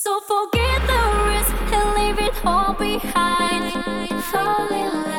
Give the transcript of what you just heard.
So forget the risk and leave it all behind. Fall in love.